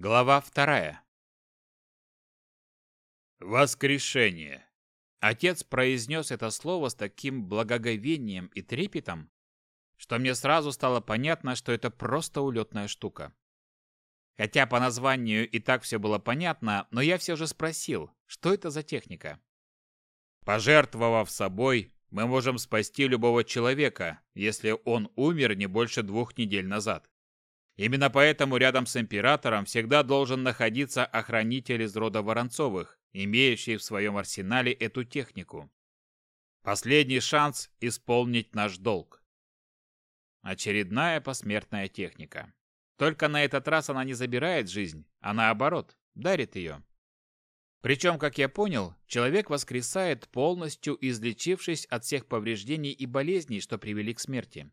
Глава вторая. Воскрешение. Отец произнес это слово с таким благоговением и трепетом, что мне сразу стало понятно, что это просто улетная штука. Хотя по названию и так все было понятно, но я все же спросил, что это за техника. Пожертвовав собой, мы можем спасти любого человека, если он умер не больше двух недель назад. Именно поэтому рядом с императором всегда должен находиться охранитель из рода Воронцовых, имеющий в своем арсенале эту технику. Последний шанс исполнить наш долг. Очередная посмертная техника. Только на этот раз она не забирает жизнь, а наоборот, дарит ее. Причем, как я понял, человек воскресает полностью, излечившись от всех повреждений и болезней, что привели к смерти.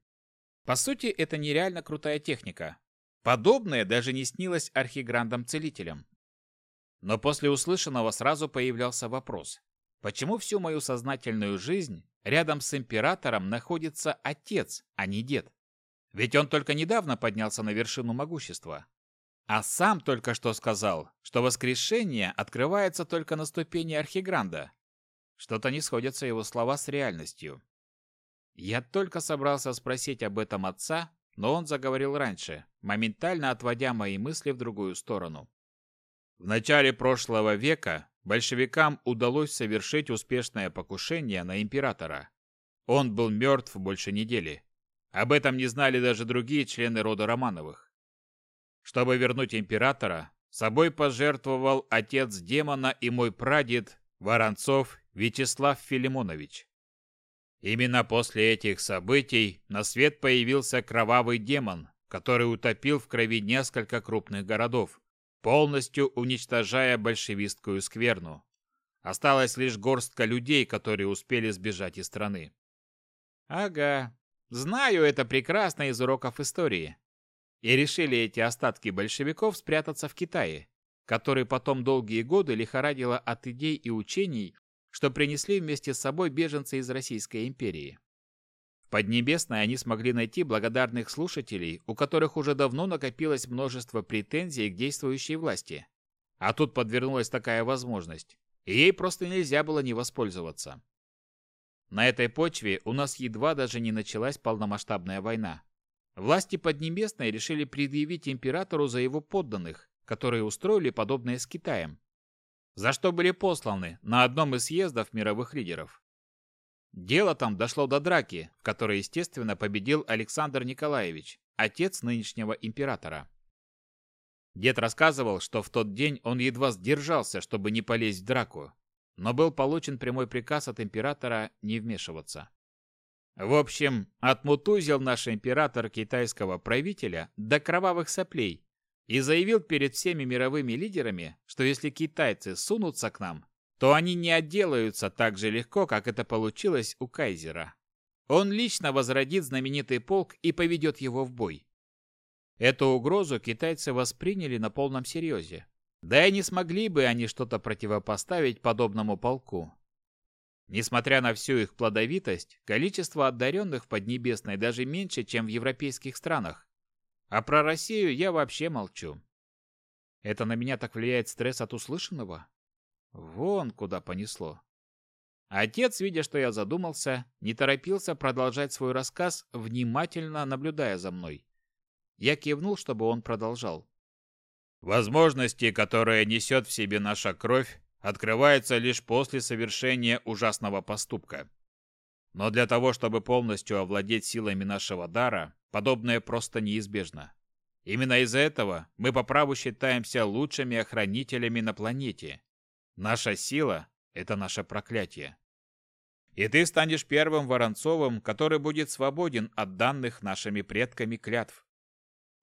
По сути, это нереально крутая техника. Подобное даже не снилось архиграндам-целителям. Но после услышанного сразу появлялся вопрос. Почему всю мою сознательную жизнь рядом с императором находится отец, а не дед? Ведь он только недавно поднялся на вершину могущества. А сам только что сказал, что воскрешение открывается только на ступени Архигранда. Что-то не сходятся его слова с реальностью. Я только собрался спросить об этом отца, но он заговорил раньше, моментально отводя мои мысли в другую сторону. В начале прошлого века большевикам удалось совершить успешное покушение на императора. Он был мертв больше недели. Об этом не знали даже другие члены рода Романовых. Чтобы вернуть императора, собой пожертвовал отец демона и мой прадед Воронцов Вячеслав Филимонович. Именно после этих событий на свет появился кровавый демон, который утопил в крови несколько крупных городов, полностью уничтожая большевистскую скверну. Осталась лишь горстка людей, которые успели сбежать из страны. Ага, знаю это прекрасно из уроков истории. И решили эти остатки большевиков спрятаться в Китае, который потом долгие годы лихорадило от идей и учений, что принесли вместе с собой беженцы из Российской империи. В Поднебесной они смогли найти благодарных слушателей, у которых уже давно накопилось множество претензий к действующей власти. А тут подвернулась такая возможность, и ей просто нельзя было не воспользоваться. На этой почве у нас едва даже не началась полномасштабная война. Власти Поднебесной решили предъявить императору за его подданных, которые устроили подобное с Китаем, за что были посланы на одном из съездов мировых лидеров. Дело там дошло до драки, в которой, естественно, победил Александр Николаевич, отец нынешнего императора. Дед рассказывал, что в тот день он едва сдержался, чтобы не полезть в драку, но был получен прямой приказ от императора не вмешиваться. В общем, отмутузил наш император китайского правителя до кровавых соплей и заявил перед всеми мировыми лидерами, что если китайцы сунутся к нам, то они не отделаются так же легко, как это получилось у кайзера. Он лично возродит знаменитый полк и поведет его в бой. Эту угрозу китайцы восприняли на полном серьезе. Да и не смогли бы они что-то противопоставить подобному полку. Несмотря на всю их плодовитость, количество одаренных в Поднебесной даже меньше, чем в европейских странах. А про Россию я вообще молчу. Это на меня так влияет стресс от услышанного? Вон куда понесло. Отец, видя, что я задумался, не торопился продолжать свой рассказ, внимательно наблюдая за мной. Я кивнул, чтобы он продолжал. Возможности, которые несет в себе наша кровь, открывается лишь после совершения ужасного поступка. Но для того, чтобы полностью овладеть силами нашего дара, подобное просто неизбежно. Именно из-за этого мы по праву считаемся лучшими охранителями на планете. Наша сила – это наше проклятие. И ты станешь первым Воронцовым, который будет свободен от данных нашими предками клятв.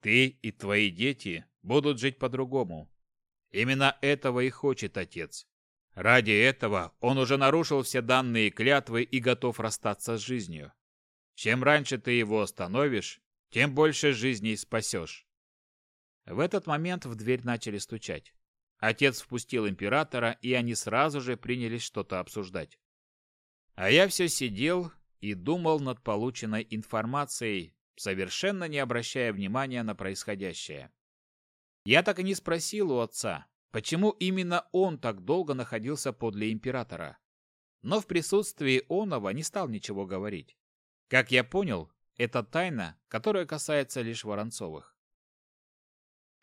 Ты и твои дети будут жить по-другому, Именно этого и хочет отец. Ради этого он уже нарушил все данные клятвы и готов расстаться с жизнью. Чем раньше ты его остановишь, тем больше жизней спасешь. В этот момент в дверь начали стучать. Отец впустил императора, и они сразу же принялись что-то обсуждать. А я все сидел и думал над полученной информацией, совершенно не обращая внимания на происходящее. Я так и не спросил у отца, почему именно он так долго находился подле императора. Но в присутствии Онова не стал ничего говорить. Как я понял, это тайна, которая касается лишь Воронцовых.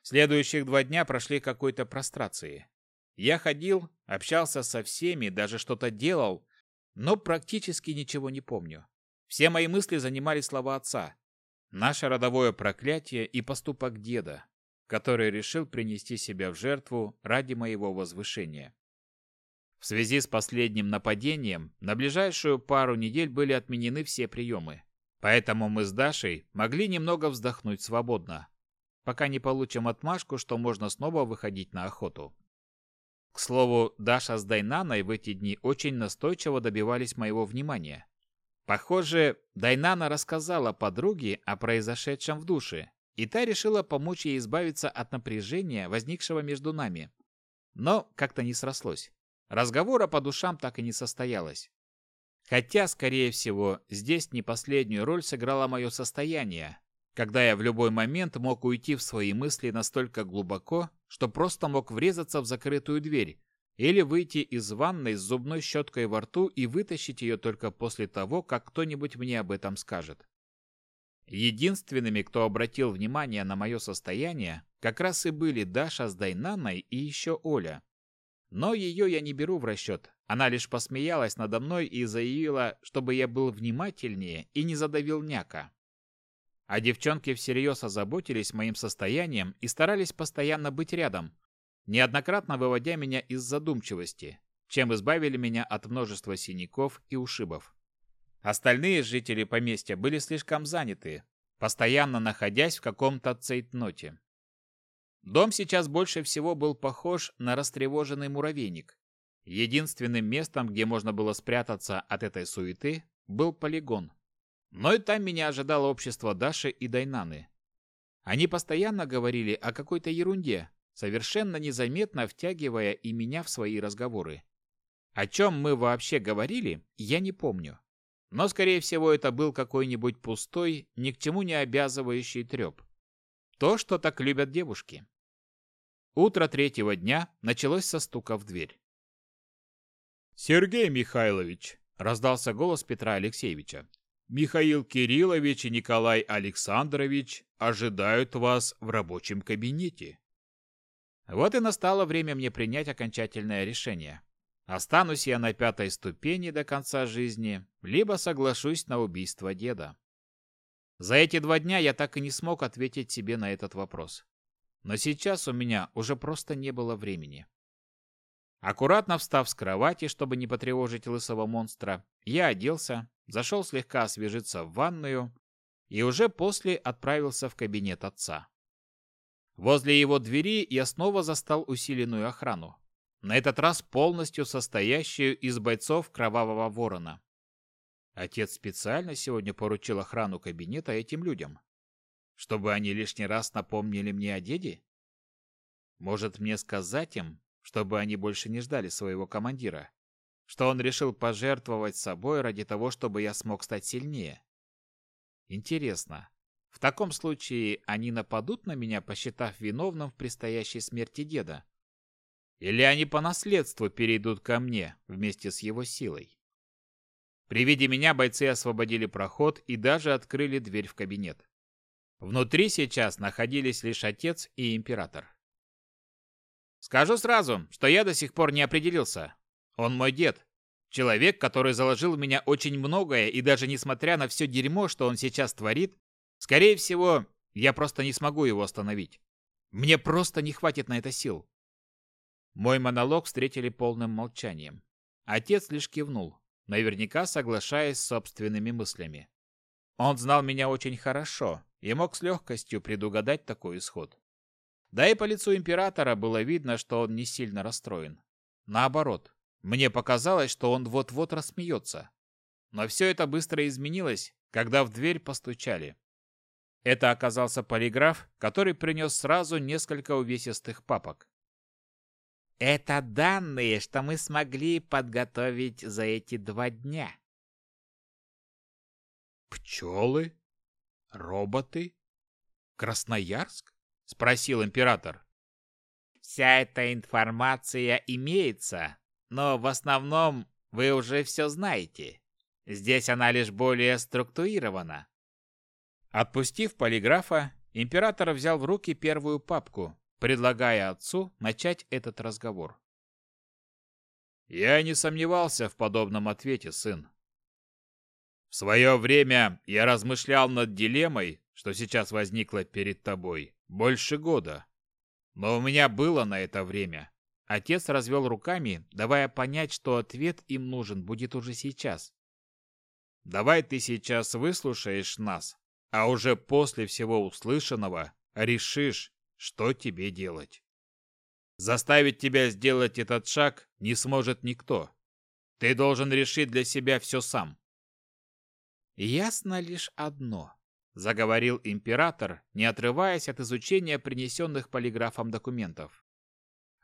Следующих два дня прошли какой-то прострации. Я ходил, общался со всеми, даже что-то делал, но практически ничего не помню. Все мои мысли занимали слова отца. Наше родовое проклятие и поступок деда, который решил принести себя в жертву ради моего возвышения. В связи с последним нападением на ближайшую пару недель были отменены все приемы. Поэтому мы с Дашей могли немного вздохнуть свободно, пока не получим отмашку, что можно снова выходить на охоту. К слову, Даша с Дайнаной в эти дни очень настойчиво добивались моего внимания. Похоже, Дайнана рассказала подруге о произошедшем в душе, и та решила помочь ей избавиться от напряжения, возникшего между нами. Но как-то не срослось. Разговора по душам так и не состоялось. Хотя, скорее всего, здесь не последнюю роль сыграло мое состояние, когда я в любой момент мог уйти в свои мысли настолько глубоко, что просто мог врезаться в закрытую дверь или выйти из ванной с зубной щеткой во рту и вытащить ее только после того, как кто-нибудь мне об этом скажет. Единственными, кто обратил внимание на мое состояние, как раз и были Даша с Дайнаной и еще Оля. Но ее я не беру в расчет, она лишь посмеялась надо мной и заявила, чтобы я был внимательнее и не задавил няка. А девчонки всерьез озаботились моим состоянием и старались постоянно быть рядом, неоднократно выводя меня из задумчивости, чем избавили меня от множества синяков и ушибов. Остальные жители поместья были слишком заняты, постоянно находясь в каком-то цейтноте. Дом сейчас больше всего был похож на растревоженный муравейник. Единственным местом, где можно было спрятаться от этой суеты, был полигон. Но и там меня ожидало общество Даши и Дайнаны. Они постоянно говорили о какой-то ерунде, совершенно незаметно втягивая и меня в свои разговоры. О чем мы вообще говорили, я не помню. Но, скорее всего, это был какой-нибудь пустой, ни к чему не обязывающий треп. То, что так любят девушки. Утро третьего дня началось со стука в дверь. «Сергей Михайлович!» – раздался голос Петра Алексеевича. «Михаил Кириллович и Николай Александрович ожидают вас в рабочем кабинете». Вот и настало время мне принять окончательное решение. Останусь я на пятой ступени до конца жизни, либо соглашусь на убийство деда. За эти два дня я так и не смог ответить себе на этот вопрос. Но сейчас у меня уже просто не было времени. Аккуратно встав с кровати, чтобы не потревожить лысого монстра, я оделся, зашел слегка освежиться в ванную и уже после отправился в кабинет отца. Возле его двери я снова застал усиленную охрану, на этот раз полностью состоящую из бойцов Кровавого Ворона. Отец специально сегодня поручил охрану кабинета этим людям, чтобы они лишний раз напомнили мне о деде? Может, мне сказать им, чтобы они больше не ждали своего командира, что он решил пожертвовать собой ради того, чтобы я смог стать сильнее. Интересно, в таком случае они нападут на меня, посчитав виновным в предстоящей смерти деда? Или они по наследству перейдут ко мне вместе с его силой? При виде меня бойцы освободили проход и даже открыли дверь в кабинет. Внутри сейчас находились лишь отец и император. Скажу сразу, что я до сих пор не определился. Он мой дед. Человек, который заложил в меня очень многое, и даже несмотря на все дерьмо, что он сейчас творит, скорее всего, я просто не смогу его остановить. Мне просто не хватит на это сил. Мой монолог встретили полным молчанием. Отец лишь кивнул, наверняка соглашаясь с собственными мыслями. Он знал меня очень хорошо и мог с легкостью предугадать такой исход. Да и по лицу императора было видно, что он не сильно расстроен. Наоборот, мне показалось, что он вот-вот рассмеется. Но все это быстро изменилось, когда в дверь постучали. Это оказался полиграф, который принес сразу несколько увесистых папок. Это данные, что мы смогли подготовить за эти два дня. Пчелы? Роботы? Красноярск? спросил император. Вся эта информация имеется, но в основном вы уже все знаете. Здесь она лишь более структурирована. Отпустив полиграфа, император взял в руки первую папку, предлагая отцу начать этот разговор. Я не сомневался в подобном ответе, сын. В свое время я размышлял над дилеммой, что сейчас возникла перед тобой, больше года. Но у меня было на это время. Отец развел руками, давая понять, что ответ им нужен будет уже сейчас. Давай ты сейчас выслушаешь нас, а уже после всего услышанного решишь, что тебе делать. Заставить тебя сделать этот шаг не сможет никто. Ты должен решить для себя все сам. Ясно лишь одно, заговорил император, не отрываясь от изучения принесенных полиграфом документов.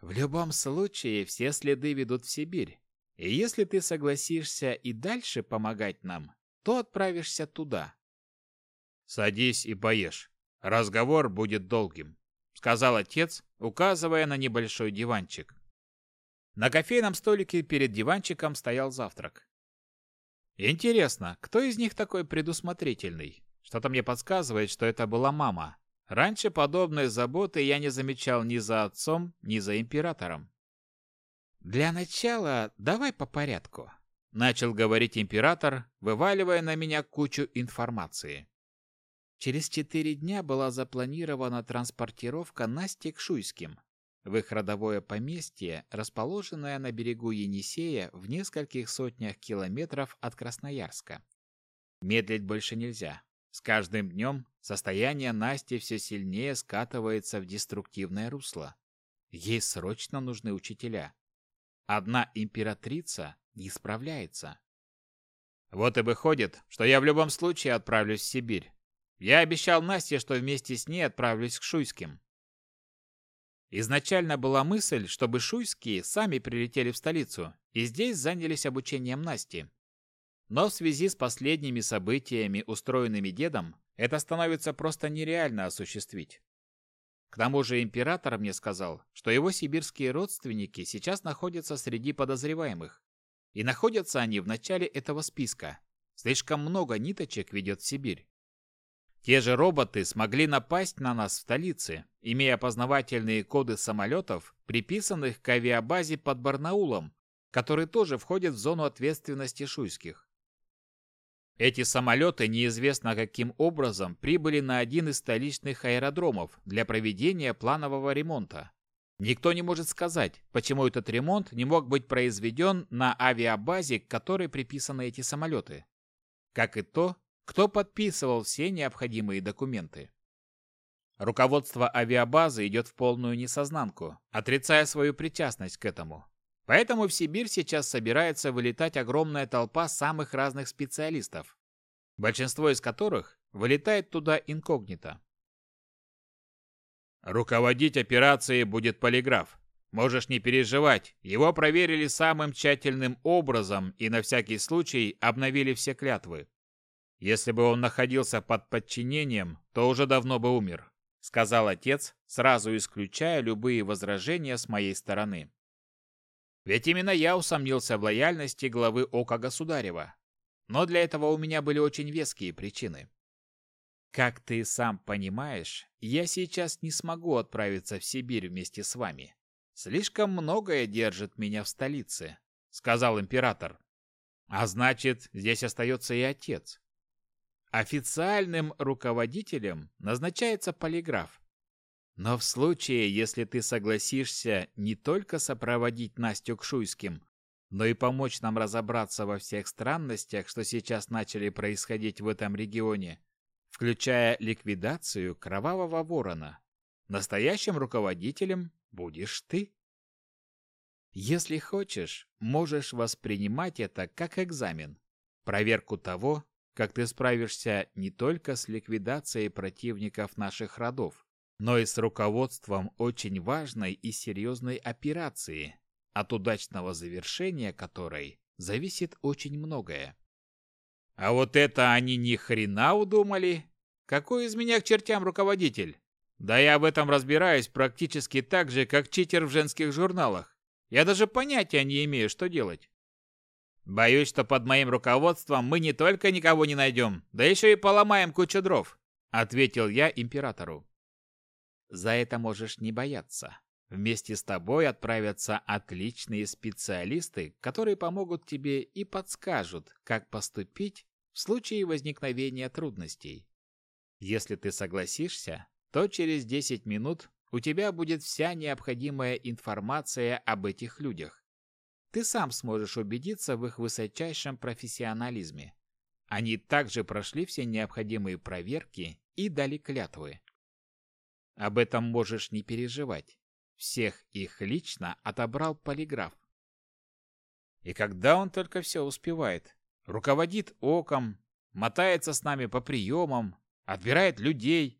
В любом случае, все следы ведут в Сибирь. И если ты согласишься и дальше помогать нам, то отправишься туда. Садись и поешь. Разговор будет долгим, сказал отец, указывая на небольшой диванчик. На кофейном столике перед диванчиком стоял завтрак. Интересно, кто из них такой предусмотрительный? Что-то мне подсказывает, что это была мама. Раньше подобной заботы я не замечал ни за отцом, ни за императором. Для начала давай по порядку, начал говорить император, вываливая на меня кучу информации. Через четыре дня была запланирована транспортировка Насти к Шуйским, в их родовое поместье, расположенное на берегу Енисея в нескольких сотнях километров от Красноярска. Медлить больше нельзя. С каждым днем состояние Насти все сильнее скатывается в деструктивное русло. Ей срочно нужны учителя. Одна императрица не справляется. Вот и выходит, что я в любом случае отправлюсь в Сибирь. Я обещал Насте, что вместе с ней отправлюсь к Шуйским. Изначально была мысль, чтобы шуйские сами прилетели в столицу и здесь занялись обучением Насти. Но в связи с последними событиями, устроенными дедом, это становится просто нереально осуществить. К тому же император мне сказал, что его сибирские родственники сейчас находятся среди подозреваемых. И находятся они в начале этого списка. Слишком много ниточек ведет в Сибирь. Те же роботы смогли напасть на нас в столице, имея опознавательные коды самолетов, приписанных к авиабазе под Барнаулом, который тоже входит в зону ответственности шуйских. Эти самолеты неизвестно каким образом прибыли на один из столичных аэродромов для проведения планового ремонта. Никто не может сказать, почему этот ремонт не мог быть произведен на авиабазе, к которой приписаны эти самолеты. Как и то, кто подписывал все необходимые документы. Руководство авиабазы идет в полную несознанку, отрицая свою причастность к этому. Поэтому в Сибирь сейчас собирается вылетать огромная толпа самых разных специалистов, большинство из которых вылетает туда инкогнито. Руководить операцией будет полиграф. Можешь не переживать, его проверили самым тщательным образом и на всякий случай обновили все клятвы. Если бы он находился под подчинением, то уже давно бы умер, сказал отец, сразу исключая любые возражения с моей стороны. Ведь именно я усомнился в лояльности главы Ока Государева. Но для этого у меня были очень веские причины. Как ты сам понимаешь, я сейчас не смогу отправиться в Сибирь вместе с вами. Слишком многое держит меня в столице, сказал император. А значит, здесь остается и отец. Официальным руководителем назначается полиграф. Но в случае, если ты согласишься не только сопроводить Настю к Шуйским, но и помочь нам разобраться во всех странностях, что сейчас начали происходить в этом регионе, включая ликвидацию Кровавого Ворона, настоящим руководителем будешь ты. Если хочешь, можешь воспринимать это как экзамен, проверку того, как ты справишься не только с ликвидацией противников наших родов, но и с руководством очень важной и серьезной операции, от удачного завершения которой зависит очень многое. А вот это они ни хрена удумали. Какой из меня к чертям руководитель? Да я в этом разбираюсь практически так же, как читер в женских журналах. Я даже понятия не имею, что делать. Боюсь, что под моим руководством мы не только никого не найдем, да еще и поломаем кучу дров, ответил я императору. За это можешь не бояться. Вместе с тобой отправятся отличные специалисты, которые помогут тебе и подскажут, как поступить в случае возникновения трудностей. Если ты согласишься, то через 10 минут у тебя будет вся необходимая информация об этих людях. Ты сам сможешь убедиться в их высочайшем профессионализме. Они также прошли все необходимые проверки и дали клятвы. Об этом можешь не переживать. Всех их лично отобрал полиграф. И когда он только все успевает, руководит оком, мотается с нами по приемам, отбирает людей,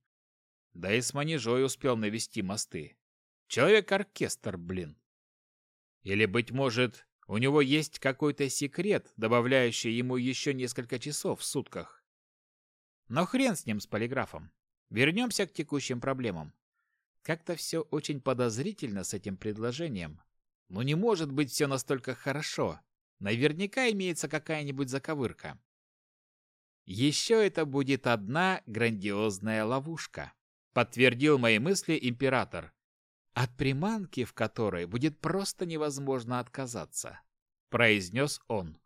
да и с манежой успел навести мосты. Человек-оркестр, блин. Или, быть может, у него есть какой-то секрет, добавляющий ему еще несколько часов в сутках. Но хрен с ним, с полиграфом. Вернемся к текущим проблемам. Как-то все очень подозрительно с этим предложением. Но не может быть все настолько хорошо. Наверняка имеется какая-нибудь заковырка. Еще это будет одна грандиозная ловушка, подтвердил мои мысли император. От приманки, в которой будет просто невозможно отказаться, произнес он.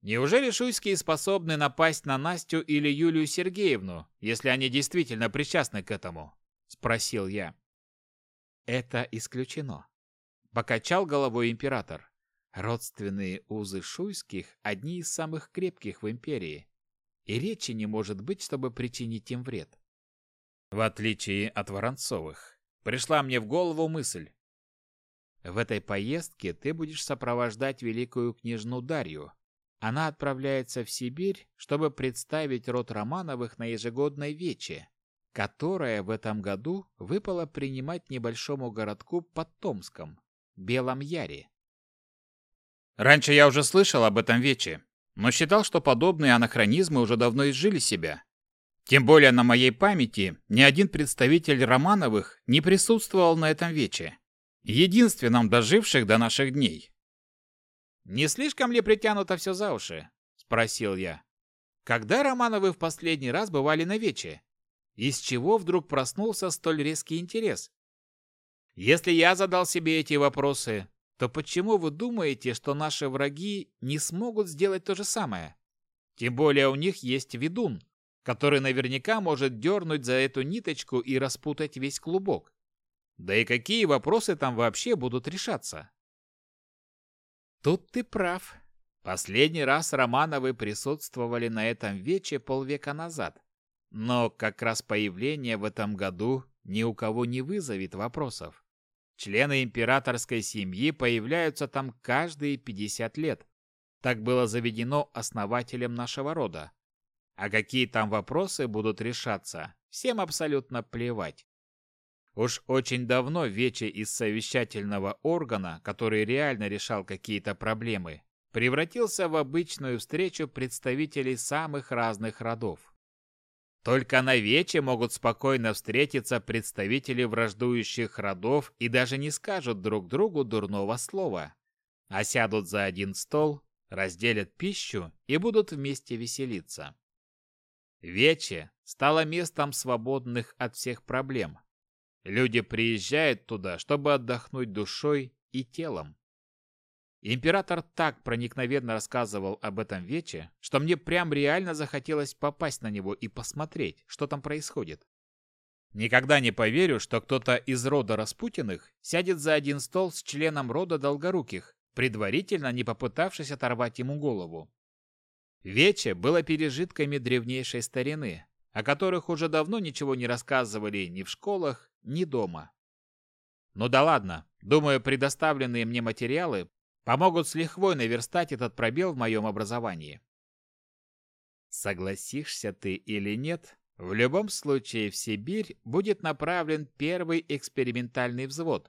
Неужели шуйские способны напасть на Настю или Юлию Сергеевну, если они действительно причастны к этому? спросил я. Это исключено, покачал головой император. Родственные узы шуйских одни из самых крепких в империи, и речи не может быть, чтобы причинить им вред. В отличие от Воронцовых, пришла мне в голову мысль. В этой поездке ты будешь сопровождать великую княжну Дарью. Она отправляется в Сибирь, чтобы представить род Романовых на ежегодной вече, которая в этом году выпала принимать небольшому городку под Томском, Белом Яре. Раньше я уже слышал об этом вече, но считал, что подобные анахронизмы уже давно изжили себя. Тем более на моей памяти ни один представитель Романовых не присутствовал на этом вече, единственном доживших до наших дней. «Не слишком ли притянуто все за уши?» – спросил я. «Когда Романовы в последний раз бывали на вече? Из чего вдруг проснулся столь резкий интерес? Если я задал себе эти вопросы, то почему вы думаете, что наши враги не смогут сделать то же самое? Тем более у них есть ведун, который наверняка может дернуть за эту ниточку и распутать весь клубок. Да и какие вопросы там вообще будут решаться? Тут ты прав. Последний раз Романовы присутствовали на этом вече полвека назад. Но как раз появление в этом году ни у кого не вызовет вопросов. Члены императорской семьи появляются там каждые 50 лет. Так было заведено основателем нашего рода. А какие там вопросы будут решаться, всем абсолютно плевать. Уж очень давно Вече из совещательного органа, который реально решал какие-то проблемы, превратился в обычную встречу представителей самых разных родов. Только на вече могут спокойно встретиться представители враждующих родов и даже не скажут друг другу дурного слова, а сядут за один стол, разделят пищу и будут вместе веселиться. Вече стало местом свободных от всех проблем. Люди приезжают туда, чтобы отдохнуть душой и телом. Император так проникновенно рассказывал об этом вече, что мне прям реально захотелось попасть на него и посмотреть, что там происходит. Никогда не поверю, что кто-то из рода Распутиных сядет за один стол с членом рода Долгоруких, предварительно не попытавшись оторвать ему голову. Вече было пережитками древнейшей старины, о которых уже давно ничего не рассказывали ни в школах, ни дома. Ну да ладно, думаю, предоставленные мне материалы помогут с лихвой наверстать этот пробел в моем образовании. Согласишься ты или нет, в любом случае в Сибирь будет направлен первый экспериментальный взвод,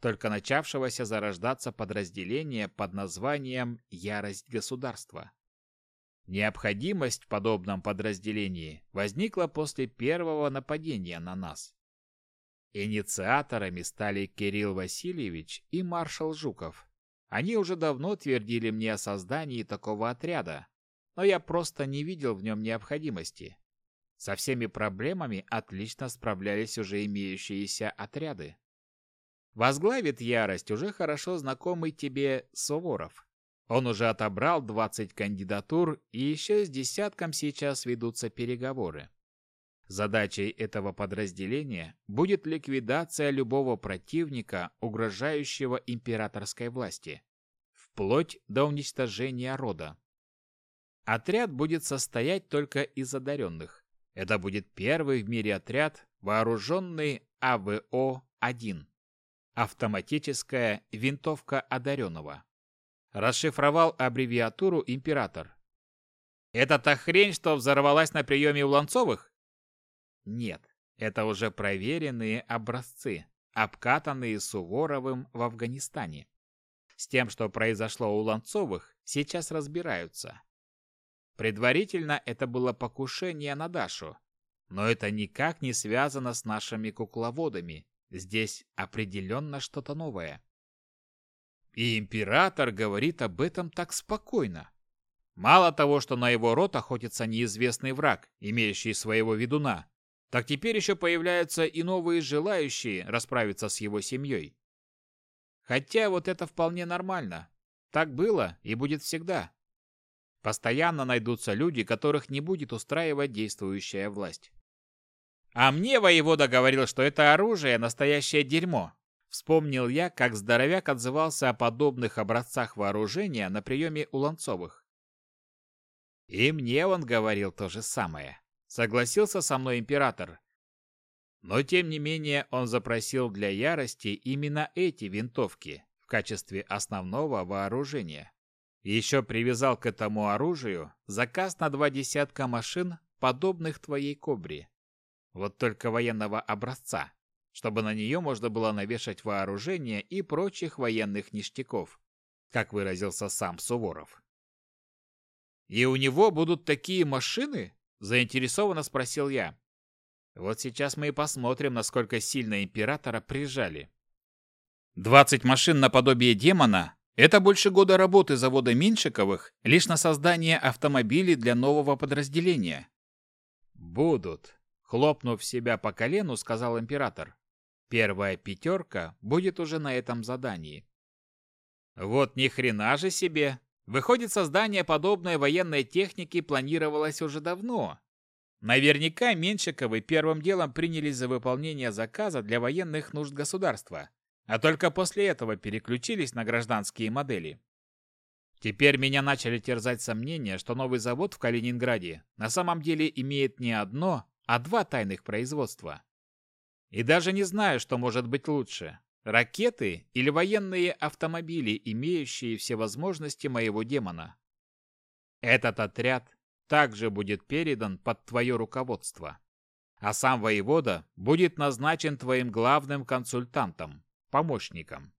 только начавшегося зарождаться подразделения под названием «Ярость государства». Необходимость в подобном подразделении возникла после первого нападения на нас. Инициаторами стали Кирилл Васильевич и маршал Жуков. Они уже давно твердили мне о создании такого отряда, но я просто не видел в нем необходимости. Со всеми проблемами отлично справлялись уже имеющиеся отряды. Возглавит ярость уже хорошо знакомый тебе Суворов. Он уже отобрал 20 кандидатур, и еще с десятком сейчас ведутся переговоры. Задачей этого подразделения будет ликвидация любого противника, угрожающего императорской власти, вплоть до уничтожения рода. Отряд будет состоять только из одаренных. Это будет первый в мире отряд, вооруженный АВО-1. Автоматическая винтовка одаренного. Расшифровал аббревиатуру император. Это та хрень, что взорвалась на приеме у Ланцовых? Нет, это уже проверенные образцы, обкатанные Суворовым в Афганистане. С тем, что произошло у Ланцовых, сейчас разбираются. Предварительно это было покушение на Дашу, но это никак не связано с нашими кукловодами. Здесь определенно что-то новое. И император говорит об этом так спокойно. Мало того, что на его рот охотится неизвестный враг, имеющий своего ведуна, так теперь еще появляются и новые желающие расправиться с его семьей. Хотя вот это вполне нормально. Так было и будет всегда. Постоянно найдутся люди, которых не будет устраивать действующая власть. А мне воевода говорил, что это оружие настоящее дерьмо. Вспомнил я, как здоровяк отзывался о подобных образцах вооружения на приеме у Ланцовых. И мне он говорил то же самое. Согласился со мной император. Но тем не менее он запросил для ярости именно эти винтовки в качестве основного вооружения. Еще привязал к этому оружию заказ на два десятка машин, подобных твоей кобре. Вот только военного образца, чтобы на нее можно было навешать вооружение и прочих военных ништяков, как выразился сам Суворов. «И у него будут такие машины?» – заинтересованно спросил я. Вот сейчас мы и посмотрим, насколько сильно императора прижали. Двадцать машин наподобие демона это больше года работы завода Меньшиковых лишь на создание автомобилей для нового подразделения. Будут, хлопнув себя по колену, сказал император. Первая пятерка будет уже на этом задании. Вот ни хрена же себе. Выходит, создание подобной военной техники планировалось уже давно. Наверняка Меньшиковы первым делом принялись за выполнение заказа для военных нужд государства а только после этого переключились на гражданские модели. Теперь меня начали терзать сомнения, что новый завод в Калининграде на самом деле имеет не одно, а два тайных производства. И даже не знаю, что может быть лучше – ракеты или военные автомобили, имеющие все возможности моего демона. Этот отряд также будет передан под твое руководство. А сам воевода будет назначен твоим главным консультантом помощником.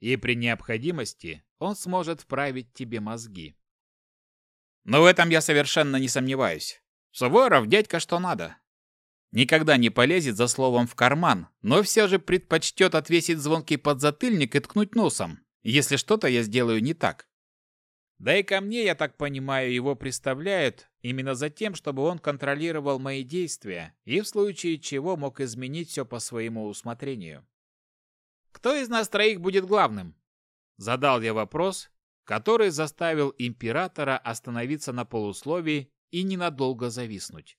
И при необходимости он сможет вправить тебе мозги. Но в этом я совершенно не сомневаюсь. Суворов дядька что надо. Никогда не полезет за словом в карман, но все же предпочтет отвесить звонкий подзатыльник и ткнуть носом, если что-то я сделаю не так. Да и ко мне, я так понимаю, его представляют именно за тем, чтобы он контролировал мои действия и в случае чего мог изменить все по своему усмотрению. Кто из нас троих будет главным? Задал я вопрос, который заставил императора остановиться на полусловии и ненадолго зависнуть.